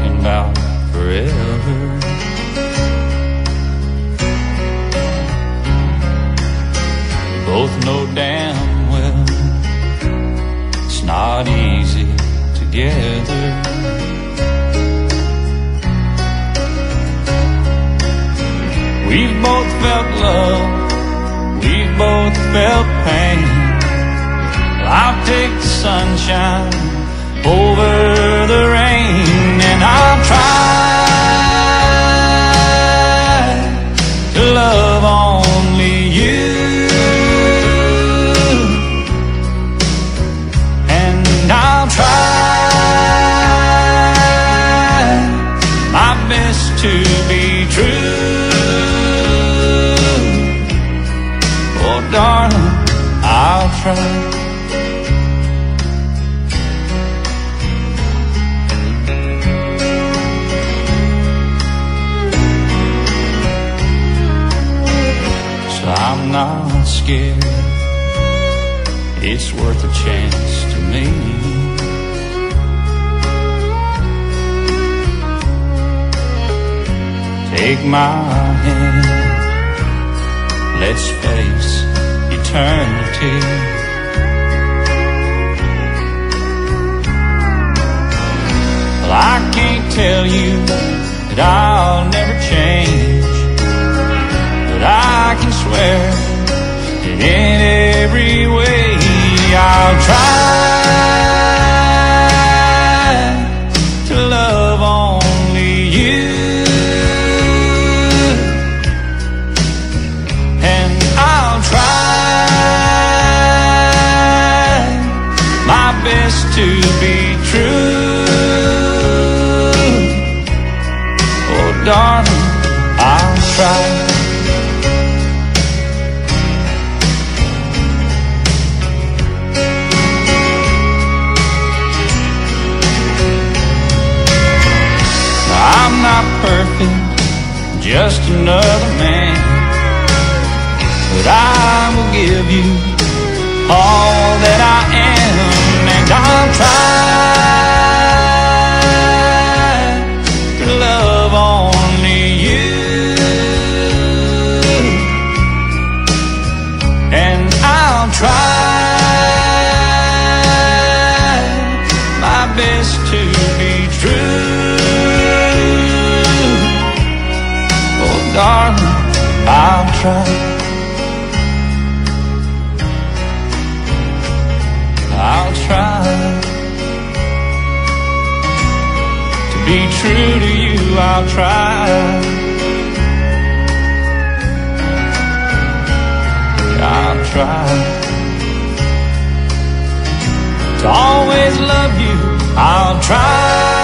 talking about forever. Both know damn well it's not easy together. We've both felt love, we've both felt pain. I'll take the sunshine over Oh, darling, I'll try. So I'm not scared. It's worth a chance to me. Take my. Let's face eternity. Well, I can't tell you that I'll never change. But I can swear that in every way I'll try darling, I'll try. I'm not perfect, just another man. But I will give you all that I am, and I'll try Try my best to be true. Oh, darling, I'll try. I'll try to be true to you. I'll try. Try to always love you. I'll try.